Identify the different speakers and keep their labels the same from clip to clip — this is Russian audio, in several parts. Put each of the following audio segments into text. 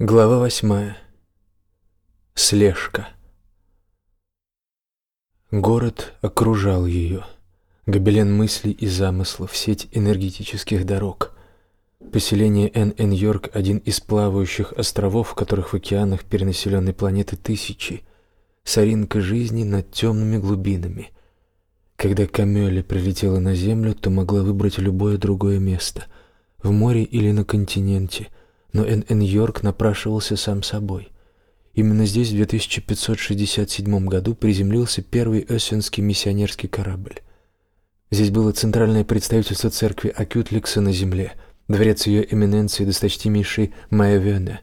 Speaker 1: Глава восьмая. Слежка. Город окружал ее. Гобелен мыслей и замыслов, сеть энергетических дорог. Поселение Эн-Эн-Йорк – один из плавающих островов, которых в океанах перенаселенной планеты тысячи. Соринка жизни над темными глубинами. Когда Камелли прилетела на Землю, то могла выбрать любое другое место – в море или на континенте – но Эн-Эн-Йорк напрашивался сам собой. Именно здесь в 2567 году приземлился первый эссенский миссионерский корабль. Здесь было центральное представительство церкви Акютликса на земле, дворец ее эминенции досточтимейшей Майявене.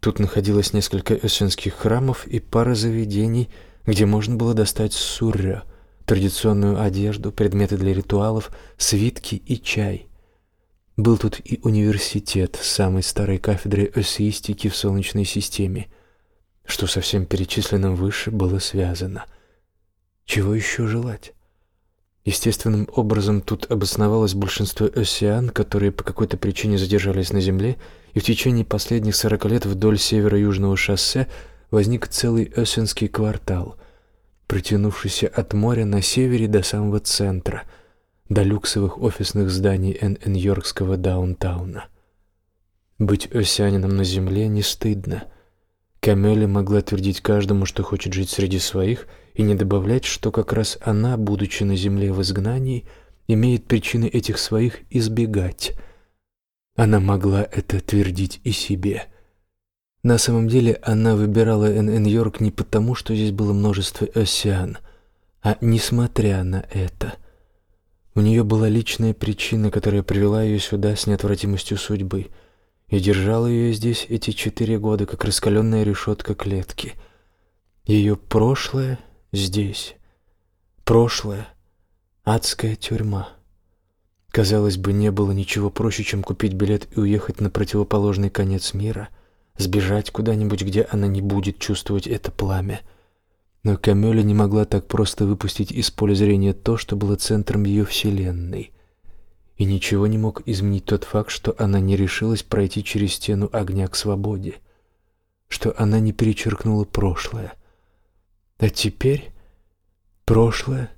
Speaker 1: Тут находилось несколько эссенских храмов и пара заведений, где можно было достать суррё, традиционную одежду, предметы для ритуалов, свитки и чай – был тут и университет самой старой кафедрой эссеистики в Солнечной системе, что со всем перечисленным выше было связано. Чего еще желать? Естественным образом тут обосновалось большинство эссиан, которые по какой-то причине задержались на Земле, и в течение последних сорока лет вдоль северо-южного шоссе возник целый эссенский квартал, протянувшийся от моря на севере до самого центра – до люксовых офисных зданий Эн-Нью-Йоркского даунтауна. Быть осянином на земле не стыдно. Камелли могла твердить каждому, что хочет жить среди своих, и не добавлять, что как раз она, будучи на земле в изгнании, имеет причины этих своих избегать. Она могла это твердить и себе. На самом деле она выбирала Эн-Нью-Йорк не потому, что здесь было множество осян, а несмотря на это – у нее была личная причина, которая привела ее сюда с неотвратимостью судьбы и держала ее здесь эти четыре года, как раскаленная решетка клетки. Ее прошлое здесь. Прошлое — адская тюрьма. Казалось бы, не было ничего проще, чем купить билет и уехать на противоположный конец мира, сбежать куда-нибудь, где она не будет чувствовать это пламя — но Камёля не могла так просто выпустить из поля зрения то, что было центром ее вселенной. И ничего не мог изменить тот факт, что она не решилась пройти через стену огня к свободе, что она не перечеркнула прошлое. А теперь прошлое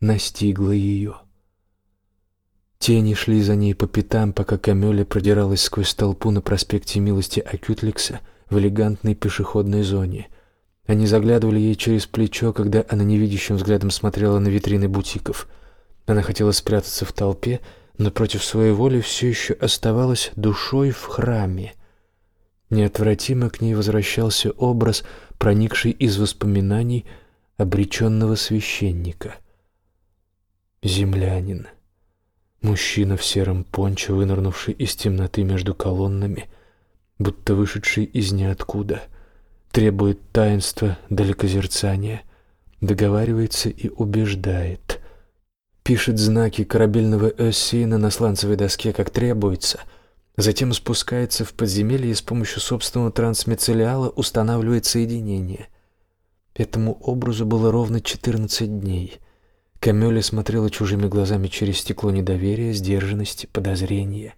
Speaker 1: настигло ее. Тени шли за ней по пятам, пока Камёля продиралась сквозь толпу на проспекте Милости Акютликса в элегантной пешеходной зоне — они заглядывали ей через плечо, когда она невидящим взглядом смотрела на витрины бутиков. Она хотела спрятаться в толпе, но против своей воли все еще оставалась душой в храме. Неотвратимо к ней возвращался образ, проникший из воспоминаний обреченного священника. Землянин. Мужчина в сером пончо, вынырнувший из темноты между колоннами, будто вышедший из ниоткуда — требует таинства далекозерцания, договаривается и убеждает. Пишет знаки корабельного эссина на сланцевой доске, как требуется, затем спускается в подземелье и с помощью собственного трансмицелиала устанавливает соединение. Этому образу было ровно 14 дней. Камёля смотрела чужими глазами через стекло недоверия, сдержанности, подозрения.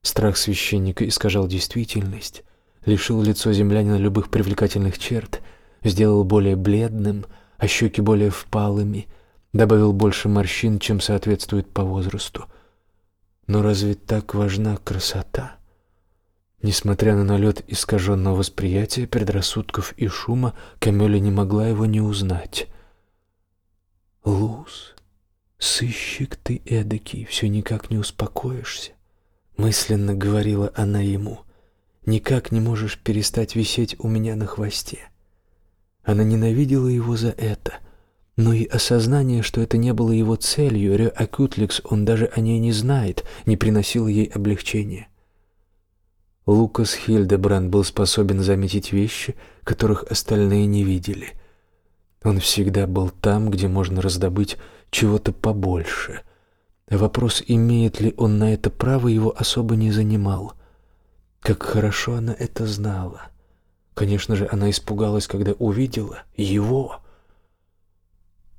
Speaker 1: Страх священника искажал действительность лишил лицо землянина любых привлекательных черт, сделал более бледным, а щеки более впалыми, добавил больше морщин, чем соответствует по возрасту. Но разве так важна красота? Несмотря на налет искаженного восприятия, предрассудков и шума, Камеля не могла его не узнать. «Луз, сыщик ты эдакий, все никак не успокоишься», — мысленно говорила она ему — никак не можешь перестать висеть у меня на хвосте. Она ненавидела его за это, но и осознание, что это не было его целью, Ре Акутликс, он даже о ней не знает, не приносило ей облегчения. Лукас Хильдебранд был способен заметить вещи, которых остальные не видели. Он всегда был там, где можно раздобыть чего-то побольше. Вопрос, имеет ли он на это право, его особо не занимал — как хорошо она это знала. Конечно же, она испугалась, когда увидела его.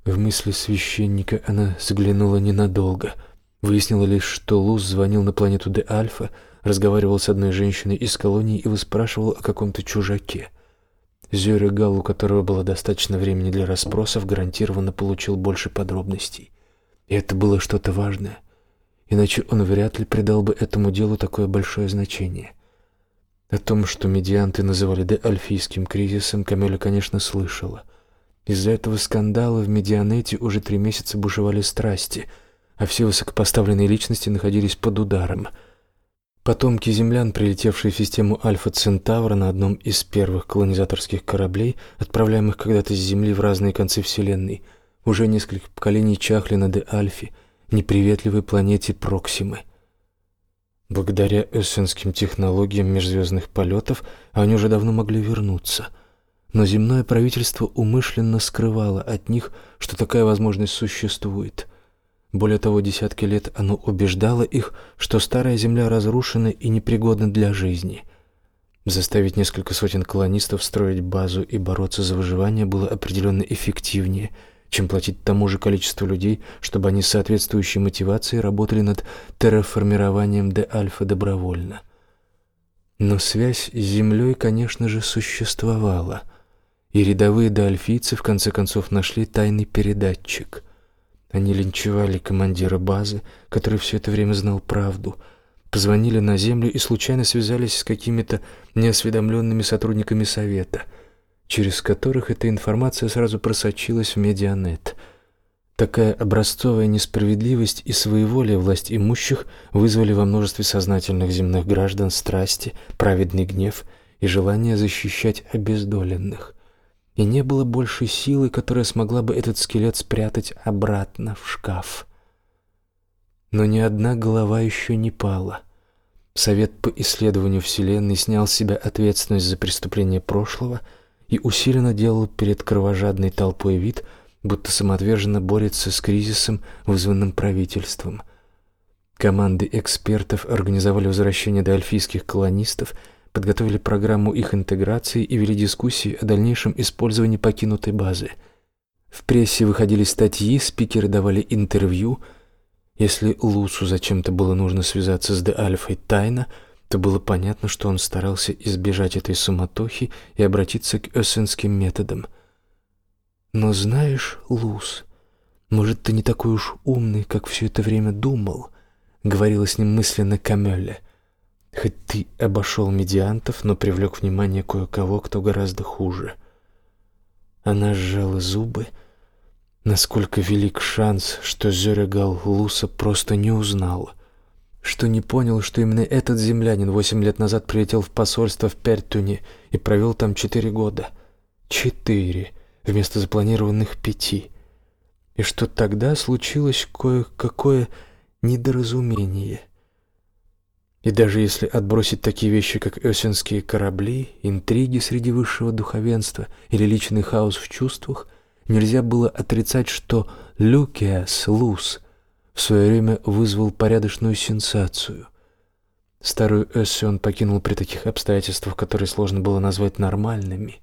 Speaker 1: В мысли священника она заглянула ненадолго. Выяснила лишь, что Луз звонил на планету Де-Альфа, разговаривал с одной женщиной из колонии и выспрашивал о каком-то чужаке. Зюри Гал, у которого было достаточно времени для расспросов, гарантированно получил больше подробностей. И это было что-то важное. Иначе он вряд ли придал бы этому делу такое большое значение. О том, что медианты называли деальфийским кризисом, Камеля, конечно, слышала. Из-за этого скандала в Медианете уже три месяца бушевали страсти, а все высокопоставленные личности находились под ударом. Потомки землян, прилетевшие в систему Альфа Центавра на одном из первых колонизаторских кораблей, отправляемых когда-то с Земли в разные концы Вселенной, уже несколько поколений чахли на Де-Альфе, неприветливой планете Проксимы – Благодаря эссенским технологиям межзвездных полетов они уже давно могли вернуться. Но земное правительство умышленно скрывало от них, что такая возможность существует. Более того, десятки лет оно убеждало их, что старая земля разрушена и непригодна для жизни. Заставить несколько сотен колонистов строить базу и бороться за выживание было определенно эффективнее – чем платить тому же количеству людей, чтобы они с соответствующей мотивацией работали над терраформированием Де-Альфа добровольно. Но связь с Землей, конечно же, существовала, и рядовые деальфийцы в конце концов нашли тайный передатчик. Они линчевали командира базы, который все это время знал правду, позвонили на Землю и случайно связались с какими-то неосведомленными сотрудниками Совета — через которых эта информация сразу просочилась в медианет. Такая образцовая несправедливость и своеволие власть имущих вызвали во множестве сознательных земных граждан страсти, праведный гнев и желание защищать обездоленных. И не было больше силы, которая смогла бы этот скелет спрятать обратно в шкаф. Но ни одна голова еще не пала. Совет по исследованию Вселенной снял с себя ответственность за преступления прошлого – и усиленно делал перед кровожадной толпой вид, будто самоотверженно борется с кризисом, вызванным правительством. Команды экспертов организовали возвращение дальфийских колонистов, подготовили программу их интеграции и вели дискуссии о дальнейшем использовании покинутой базы. В прессе выходили статьи, спикеры давали интервью. Если Лусу зачем-то было нужно связаться с Де-Альфой тайно – то было понятно, что он старался избежать этой суматохи и обратиться к эссенским методам. Но знаешь, Лус, может, ты не такой уж умный, как все это время думал, говорила с ним мысленно Камелле. Хоть ты обошел медиантов, но привлек внимание кое-кого, кто гораздо хуже. Она сжала зубы. Насколько велик шанс, что Зерегал Луса просто не узнал что не понял, что именно этот землянин восемь лет назад прилетел в посольство в Пертуне и провел там четыре года. Четыре вместо запланированных пяти. И что тогда случилось кое-какое недоразумение. И даже если отбросить такие вещи, как эсенские корабли, интриги среди высшего духовенства или личный хаос в чувствах, нельзя было отрицать, что Люкиас Лус — в свое время вызвал порядочную сенсацию. Старую Эсси он покинул при таких обстоятельствах, которые сложно было назвать нормальными.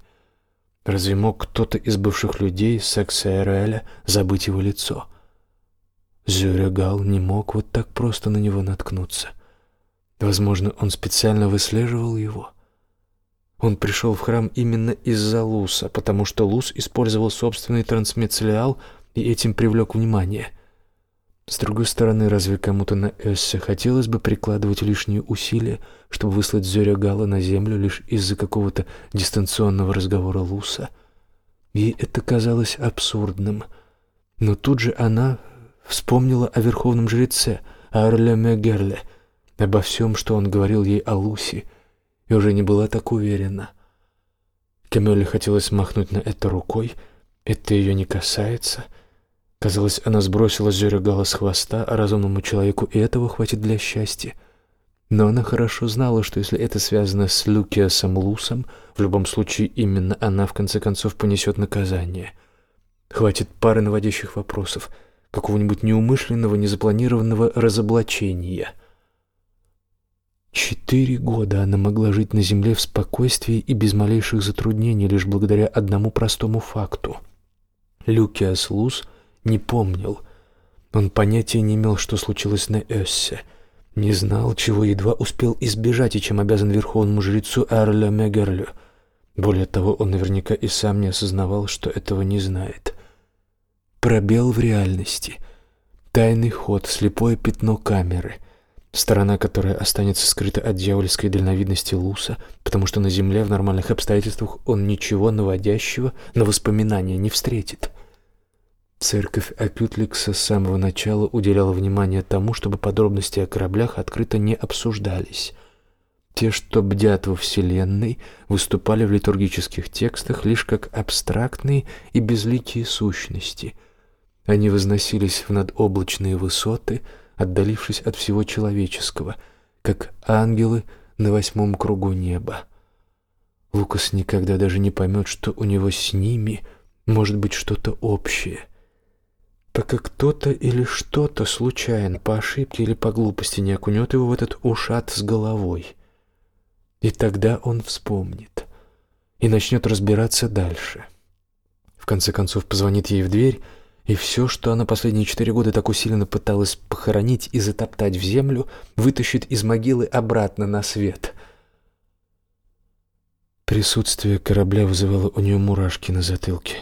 Speaker 1: Разве мог кто-то из бывших людей секса Эреля забыть его лицо? Зюрегал не мог вот так просто на него наткнуться. Возможно, он специально выслеживал его. Он пришел в храм именно из-за Луса, потому что Лус использовал собственный трансмицелиал и этим привлек внимание — с другой стороны, разве кому-то на Эссе хотелось бы прикладывать лишние усилия, чтобы выслать Зёря Гала на землю лишь из-за какого-то дистанционного разговора Луса? Ей это казалось абсурдным. Но тут же она вспомнила о верховном жреце Арле Мегерле, обо всем, что он говорил ей о Лусе, и уже не была так уверена. Камеле хотелось махнуть на это рукой, это ее не касается — Казалось, она сбросила Зерегала с хвоста, а разумному человеку и этого хватит для счастья. Но она хорошо знала, что если это связано с Люкиасом Лусом, в любом случае именно она в конце концов понесет наказание. Хватит пары наводящих вопросов, какого-нибудь неумышленного, незапланированного разоблачения. Четыре года она могла жить на земле в спокойствии и без малейших затруднений лишь благодаря одному простому факту. Люкиас Лус — не помнил. Он понятия не имел, что случилось на Эссе. Не знал, чего едва успел избежать и чем обязан верховному жрецу Эрлю Мегерлю. Более того, он наверняка и сам не осознавал, что этого не знает. Пробел в реальности, тайный ход, слепое пятно камеры, сторона, которая останется скрыта от дьявольской дальновидности Луса, потому что на Земле в нормальных обстоятельствах он ничего наводящего на воспоминания не встретит. Церковь Акютликса с самого начала уделяла внимание тому, чтобы подробности о кораблях открыто не обсуждались. Те, что бдят во Вселенной, выступали в литургических текстах лишь как абстрактные и безликие сущности. Они возносились в надоблачные высоты, отдалившись от всего человеческого, как ангелы на восьмом кругу неба. Лукас никогда даже не поймет, что у него с ними может быть что-то общее — пока кто-то или что-то случайно, по ошибке или по глупости не окунет его в этот ушат с головой. И тогда он вспомнит и начнет разбираться дальше. В конце концов позвонит ей в дверь, и все, что она последние четыре года так усиленно пыталась похоронить и затоптать в землю, вытащит из могилы обратно на свет. Присутствие корабля вызывало у нее мурашки на затылке,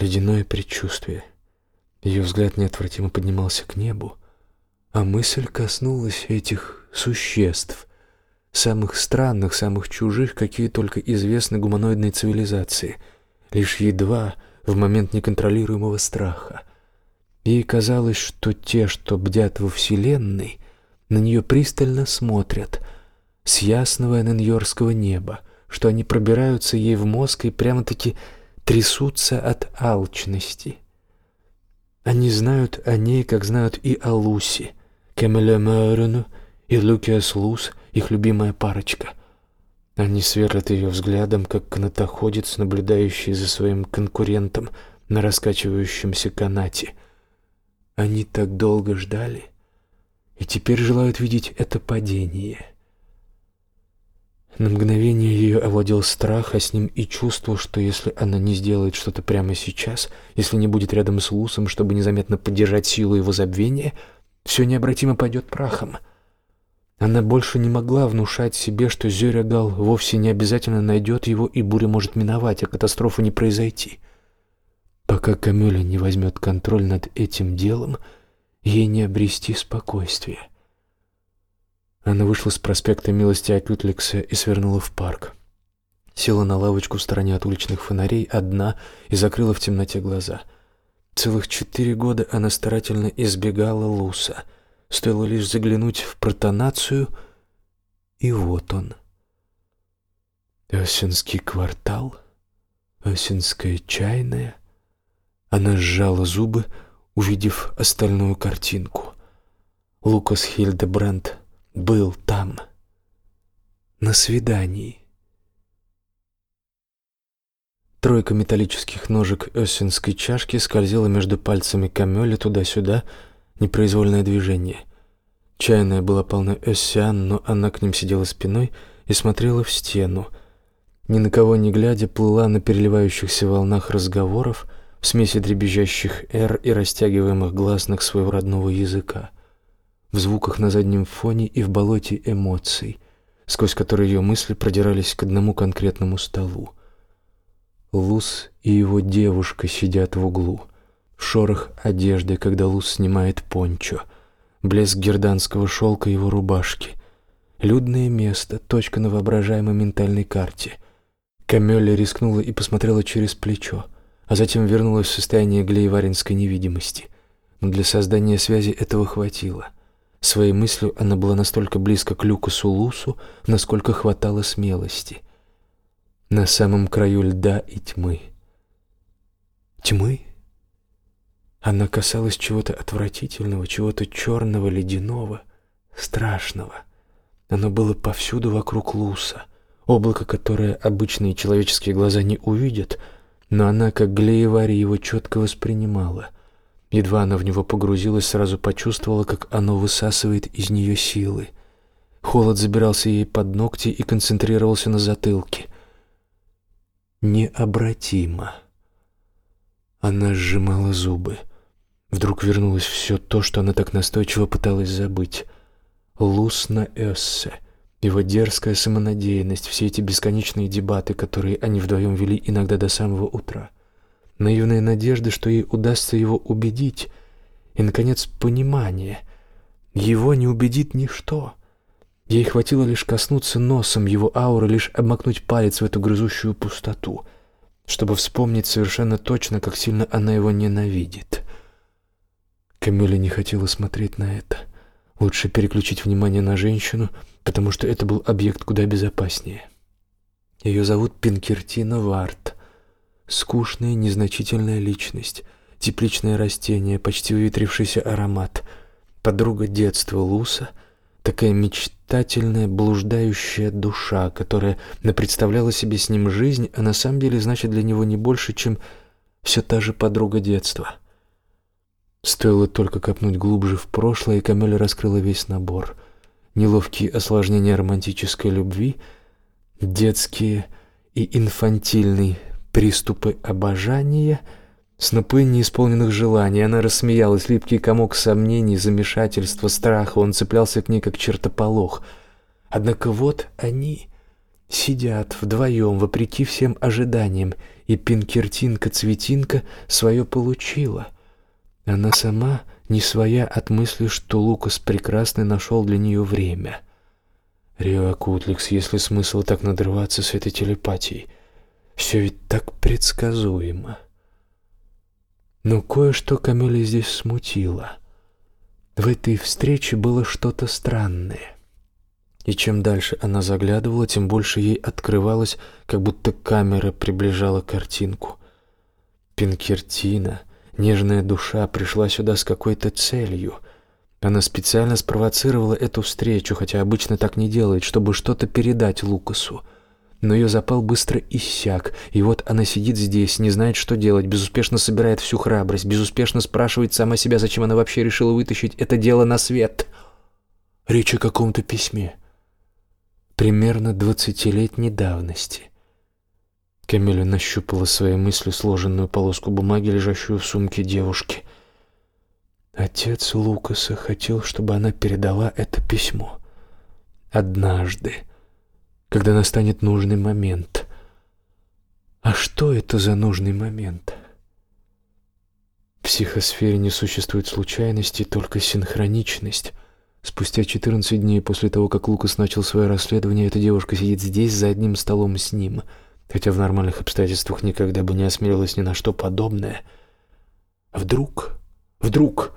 Speaker 1: ледяное предчувствие — ее взгляд неотвратимо поднимался к небу, а мысль коснулась этих существ, самых странных, самых чужих, какие только известны гуманоидной цивилизации, лишь едва в момент неконтролируемого страха. Ей казалось, что те, что бдят во Вселенной, на нее пристально смотрят с ясного нью неба, что они пробираются ей в мозг и прямо-таки трясутся от алчности. Они знают о ней, как знают и о Луси, Кэмеле Мэрину и Лукиас Лус, их любимая парочка. Они сверлят ее взглядом, как канатоходец, наблюдающий за своим конкурентом на раскачивающемся канате. Они так долго ждали и теперь желают видеть это падение — на мгновение ее овладел страх, а с ним и чувство, что если она не сделает что-то прямо сейчас, если не будет рядом с Лусом, чтобы незаметно поддержать силу его забвения, все необратимо пойдет прахом. Она больше не могла внушать себе, что Зёрягал вовсе не обязательно найдет его, и буря может миновать, а катастрофа не произойти. Пока Камюля не возьмет контроль над этим делом, ей не обрести спокойствия. Она вышла с проспекта Милости Акютлекса и свернула в парк. Села на лавочку в стороне от уличных фонарей одна и закрыла в темноте глаза. Целых четыре года она старательно избегала Луса. Стоило лишь заглянуть в протонацию, и вот он. Осинский квартал, Осинская чайная. Она сжала зубы, увидев остальную картинку. Лукас Хильдебранд был там, на свидании. Тройка металлических ножек эссенской чашки скользила между пальцами Камёля туда-сюда, непроизвольное движение. Чайная была полна эссиан, но она к ним сидела спиной и смотрела в стену. Ни на кого не глядя, плыла на переливающихся волнах разговоров в смеси дребезжащих «р» и растягиваемых гласных своего родного языка в звуках на заднем фоне и в болоте эмоций, сквозь которые ее мысли продирались к одному конкретному столу. Лус и его девушка сидят в углу. Шорох одежды, когда Лус снимает пончо. Блеск герданского шелка его рубашки. Людное место, точка на воображаемой ментальной карте. Камелля рискнула и посмотрела через плечо, а затем вернулась в состояние глейваринской невидимости. Но для создания связи этого хватило — Своей мыслью она была настолько близко к Люкасу Лусу, насколько хватало смелости. На самом краю льда и тьмы. Тьмы? Она касалась чего-то отвратительного, чего-то черного, ледяного, страшного. Оно было повсюду вокруг Луса, облако, которое обычные человеческие глаза не увидят, но она, как Глеевари, его четко воспринимала — Едва она в него погрузилась, сразу почувствовала, как оно высасывает из нее силы. Холод забирался ей под ногти и концентрировался на затылке. Необратимо. Она сжимала зубы. Вдруг вернулось все то, что она так настойчиво пыталась забыть. Лус на Эссе, его дерзкая самонадеянность, все эти бесконечные дебаты, которые они вдвоем вели иногда до самого утра, наивная надежда, что ей удастся его убедить, и, наконец, понимание. Его не убедит ничто. Ей хватило лишь коснуться носом его ауры, лишь обмакнуть палец в эту грызущую пустоту, чтобы вспомнить совершенно точно, как сильно она его ненавидит. Камиля не хотела смотреть на это. Лучше переключить внимание на женщину, потому что это был объект куда безопаснее. Ее зовут Пинкертина Варт. Скучная, незначительная личность, тепличное растение, почти выветрившийся аромат, подруга детства Луса — такая мечтательная, блуждающая душа, которая напредставляла себе с ним жизнь, а на самом деле значит для него не больше, чем все та же подруга детства. Стоило только копнуть глубже в прошлое, и Камель раскрыла весь набор. Неловкие осложнения романтической любви, детские и инфантильные приступы обожания — Снопы неисполненных желаний. Она рассмеялась, липкий комок сомнений, замешательства, страха. Он цеплялся к ней, как чертополох. Однако вот они сидят вдвоем, вопреки всем ожиданиям, и Пинкертинка-цветинка свое получила. Она сама не своя от мысли, что Лукас прекрасный нашел для нее время. Рио Акутликс, если смысл так надрываться с этой телепатией? Все ведь так предсказуемо. Но кое-что Камиле здесь смутило. В этой встрече было что-то странное. И чем дальше она заглядывала, тем больше ей открывалось, как будто камера приближала картинку. Пинкертина, нежная душа, пришла сюда с какой-то целью. Она специально спровоцировала эту встречу, хотя обычно так не делает, чтобы что-то передать Лукасу но ее запал быстро иссяк, и вот она сидит здесь, не знает, что делать, безуспешно собирает всю храбрость, безуспешно спрашивает сама себя, зачем она вообще решила вытащить это дело на свет. Речь о каком-то письме. Примерно двадцатилетней давности. Камиля нащупала своей мыслью сложенную полоску бумаги, лежащую в сумке девушки. Отец Лукаса хотел, чтобы она передала это письмо. Однажды когда настанет нужный момент. А что это за нужный момент? В психосфере не существует случайности, только синхроничность. Спустя 14 дней после того, как Лукас начал свое расследование, эта девушка сидит здесь за одним столом с ним, хотя в нормальных обстоятельствах никогда бы не осмелилась ни на что подобное. Вдруг, вдруг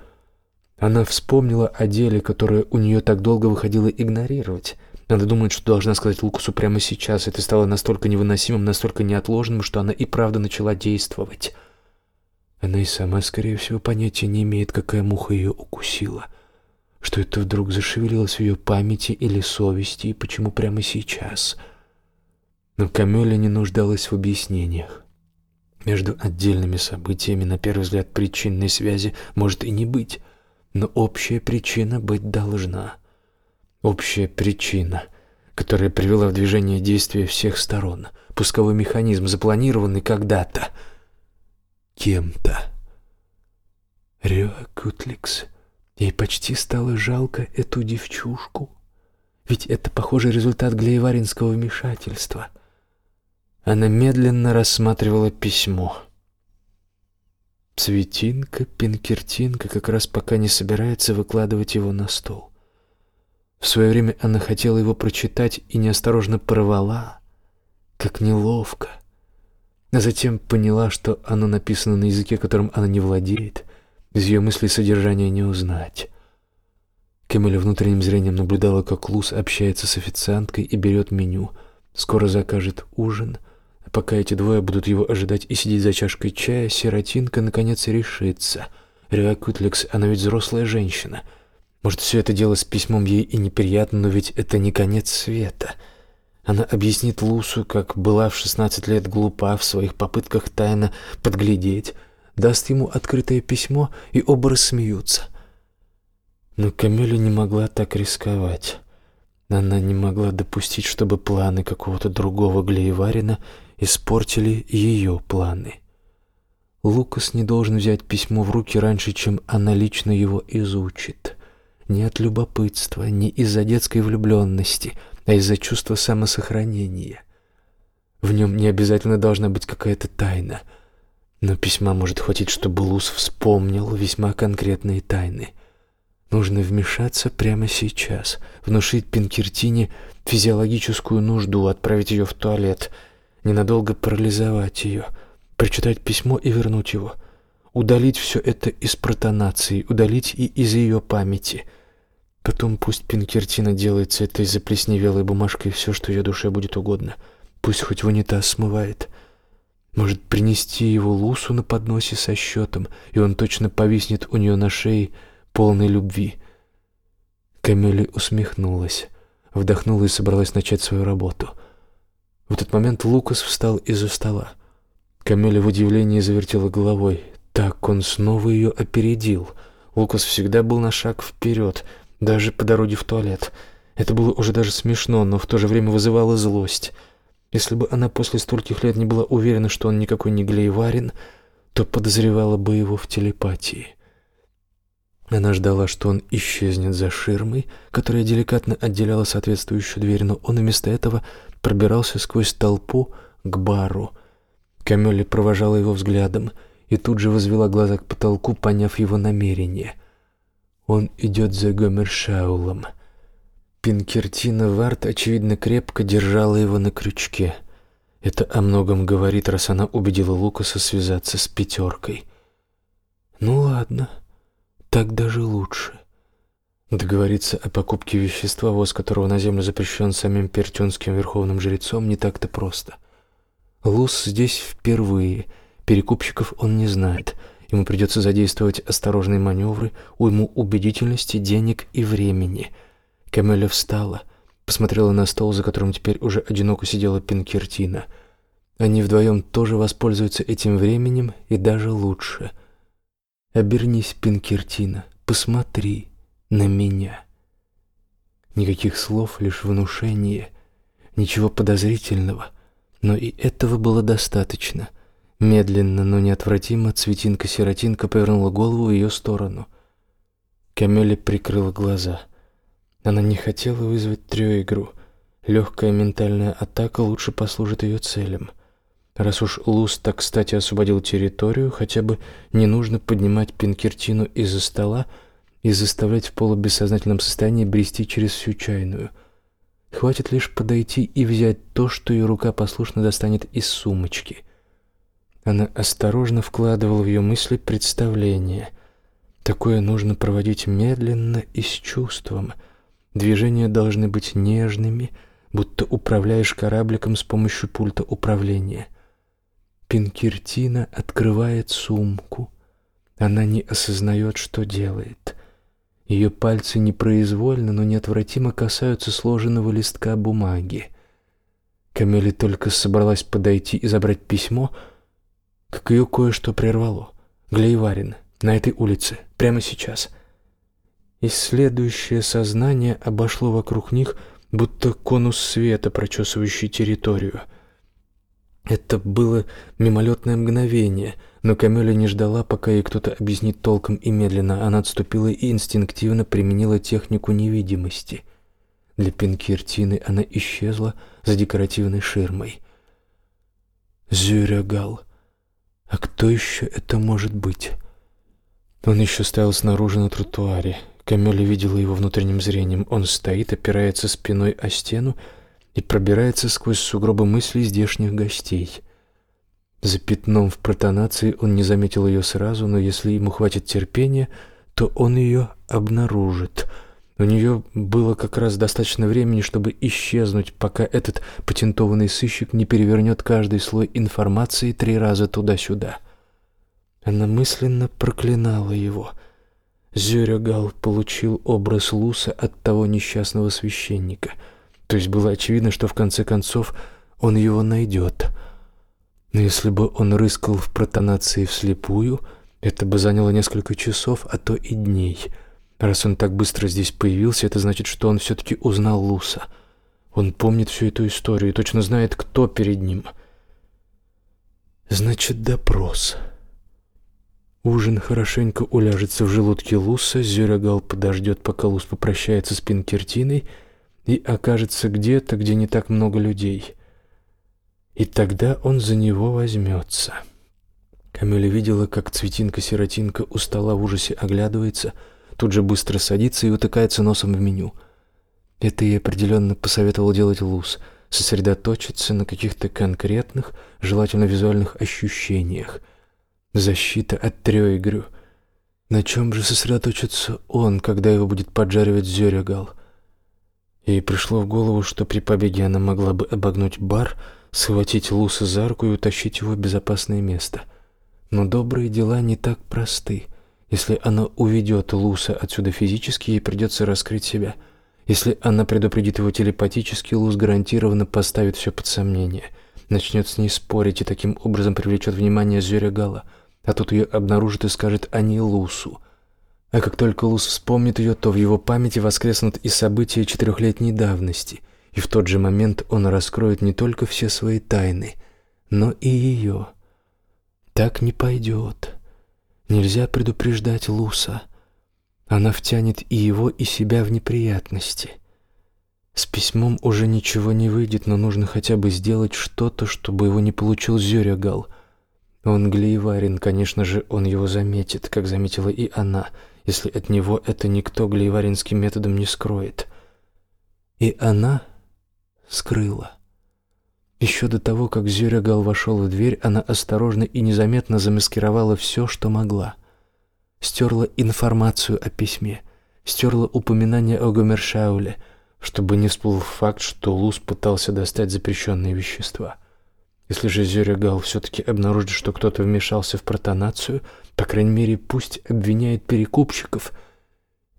Speaker 1: она вспомнила о деле, которое у нее так долго выходило игнорировать — надо думать, что должна сказать Лукасу прямо сейчас. Это стало настолько невыносимым, настолько неотложным, что она и правда начала действовать. Она и сама, скорее всего, понятия не имеет, какая муха ее укусила. Что это вдруг зашевелилось в ее памяти или совести, и почему прямо сейчас. Но Камеля не нуждалась в объяснениях. Между отдельными событиями, на первый взгляд, причинной связи может и не быть, но общая причина быть должна — Общая причина, которая привела в движение действия всех сторон. Пусковой механизм, запланированный когда-то кем-то. Кутликс. Ей почти стало жалко эту девчушку. Ведь это, похоже, результат глееваринского вмешательства. Она медленно рассматривала письмо. Цветинка, Пинкертинка как раз пока не собирается выкладывать его на стол. В свое время она хотела его прочитать и неосторожно порвала, как неловко. А затем поняла, что оно написано на языке, которым она не владеет. Без ее мыслей содержания не узнать. Кэмеля внутренним зрением наблюдала, как Луз общается с официанткой и берет меню. Скоро закажет ужин. А пока эти двое будут его ожидать и сидеть за чашкой чая, сиротинка наконец решится. Риа Кутликс, она ведь взрослая женщина — может, все это дело с письмом ей и неприятно, но ведь это не конец света. Она объяснит Лусу, как была в шестнадцать лет глупа в своих попытках тайно подглядеть, даст ему открытое письмо, и оба рассмеются. Но Камиля не могла так рисковать. Она не могла допустить, чтобы планы какого-то другого Глееварина испортили ее планы. Лукас не должен взять письмо в руки раньше, чем она лично его изучит. Не от любопытства, не из-за детской влюбленности, а из-за чувства самосохранения. В нем не обязательно должна быть какая-то тайна, но письма может хватить, чтобы Лус вспомнил весьма конкретные тайны. Нужно вмешаться прямо сейчас, внушить Пинкертине физиологическую нужду, отправить ее в туалет, ненадолго парализовать ее, прочитать письмо и вернуть его, удалить все это из протонации, удалить и из ее памяти. Потом пусть Пинкертина делается этой заплесневелой бумажкой все, что ее душе будет угодно. Пусть хоть в унитаз смывает. Может, принести его Лусу на подносе со счетом, и он точно повиснет у нее на шее, полной любви. Камели усмехнулась вдохнула и собралась начать свою работу. В этот момент Лукас встал из-за стола. Камеля в удивлении завертела головой. Так он снова ее опередил. Лукас всегда был на шаг вперед, даже по дороге в туалет. Это было уже даже смешно, но в то же время вызывало злость. Если бы она после стольких лет не была уверена, что он никакой не Глейварин, то подозревала бы его в телепатии. Она ждала, что он исчезнет за ширмой, которая деликатно отделяла соответствующую дверь, но он вместо этого пробирался сквозь толпу к бару. Камелли провожала его взглядом и тут же возвела глаза к потолку, поняв его намерение. Он идет за Гомершаулом. Пинкертина Варт, очевидно, крепко держала его на крючке. Это о многом говорит, раз она убедила Лукаса связаться с пятеркой. «Ну ладно», так даже лучше. Договориться о покупке вещества, воз которого на землю запрещен самим пертюнским верховным жрецом, не так-то просто. Лус здесь впервые, перекупщиков он не знает. Ему придется задействовать осторожные маневры, уйму убедительности, денег и времени. Камеля встала, посмотрела на стол, за которым теперь уже одиноко сидела Пинкертина. Они вдвоем тоже воспользуются этим временем и даже лучше — Обернись, Пинкертина, посмотри на меня. Никаких слов, лишь внушение, ничего подозрительного, но и этого было достаточно. Медленно, но неотвратимо Цветинка-сиротинка повернула голову в ее сторону. Камеля прикрыла глаза. Она не хотела вызвать трёигру. Легкая ментальная атака лучше послужит ее целям — Раз уж Лус так кстати освободил территорию, хотя бы не нужно поднимать Пинкертину из-за стола и заставлять в полубессознательном состоянии брести через всю чайную. Хватит лишь подойти и взять то, что ее рука послушно достанет из сумочки. Она осторожно вкладывала в ее мысли представление. Такое нужно проводить медленно и с чувством. Движения должны быть нежными, будто управляешь корабликом с помощью пульта управления. Пинкертина открывает сумку. Она не осознает, что делает. Ее пальцы непроизвольно, но неотвратимо касаются сложенного листка бумаги. Камели только собралась подойти и забрать письмо, как ее кое-что прервало. Глейварин, на этой улице, прямо сейчас. Исследующее сознание обошло вокруг них, будто конус света, прочесывающий территорию — это было мимолетное мгновение, но Камеля не ждала, пока ей кто-то объяснит толком и медленно. Она отступила и инстинктивно применила технику невидимости. Для Пинкертины она исчезла за декоративной ширмой. Зюрягал. А кто еще это может быть? Он еще стоял снаружи на тротуаре. Камеля видела его внутренним зрением. Он стоит, опирается спиной о стену, и пробирается сквозь сугробы мыслей здешних гостей. За пятном в протонации он не заметил ее сразу, но если ему хватит терпения, то он ее обнаружит. У нее было как раз достаточно времени, чтобы исчезнуть, пока этот патентованный сыщик не перевернет каждый слой информации три раза туда-сюда. Она мысленно проклинала его. Зюрягал получил образ Луса от того несчастного священника — то есть было очевидно, что в конце концов он его найдет. Но если бы он рыскал в протонации вслепую, это бы заняло несколько часов, а то и дней. Раз он так быстро здесь появился, это значит, что он все-таки узнал Луса. Он помнит всю эту историю и точно знает, кто перед ним. Значит, допрос. Ужин хорошенько уляжется в желудке Луса, Зюрегал подождет, пока Лус попрощается с Пинкертиной и окажется где-то, где не так много людей. И тогда он за него возьмется. Камюля видела, как цветинка-сиротинка у в ужасе оглядывается, тут же быстро садится и утыкается носом в меню. Это ей определенно посоветовал делать Лус — сосредоточиться на каких-то конкретных, желательно визуальных ощущениях. Защита от Трёйгрю. На чем же сосредоточится он, когда его будет поджаривать Зёрегал? Ей пришло в голову, что при побеге она могла бы обогнуть бар, схватить Луса за руку и утащить его в безопасное место. Но добрые дела не так просты. Если она уведет Луса отсюда физически, ей придется раскрыть себя — если она предупредит его телепатически, Луз гарантированно поставит все под сомнение, начнет с ней спорить и таким образом привлечет внимание зверя Гала, а тут ее обнаружит и скажет о ней Лусу. А как только Лус вспомнит ее, то в его памяти воскреснут и события четырехлетней давности, и в тот же момент он раскроет не только все свои тайны, но и ее. Так не пойдет. Нельзя предупреждать Луса. Она втянет и его, и себя в неприятности. С письмом уже ничего не выйдет, но нужно хотя бы сделать что-то, чтобы его не получил Зёрягал. Он глиеварин, конечно же, он его заметит, как заметила и она, если от него это никто глиеваринским методом не скроет. И она скрыла. Еще до того, как Зюрягал вошел в дверь, она осторожно и незаметно замаскировала все, что могла стерла информацию о письме, стерла упоминание о Гомершауле, чтобы не всплыл факт, что Луз пытался достать запрещенные вещества. Если же Зюрегал все-таки обнаружит, что кто-то вмешался в протонацию, по крайней мере, пусть обвиняет перекупщиков.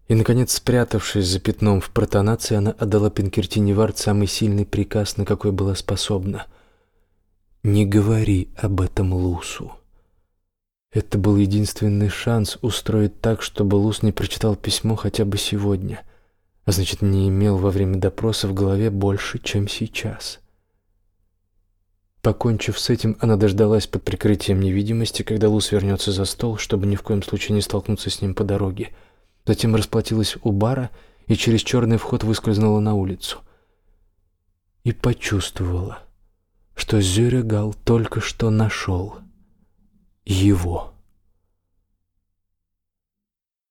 Speaker 1: И, наконец, спрятавшись за пятном в протонации, она отдала Пинкертине Вард самый сильный приказ, на какой была способна. «Не говори об этом Лусу». Это был единственный шанс устроить так, чтобы Лус не прочитал письмо хотя бы сегодня, а значит, не имел во время допроса в голове больше, чем сейчас. Покончив с этим, она дождалась под прикрытием невидимости, когда Лус вернется за стол, чтобы ни в коем случае не столкнуться с ним по дороге. Затем расплатилась у бара и через черный вход выскользнула на улицу. И почувствовала, что Зюрегал только что нашел его.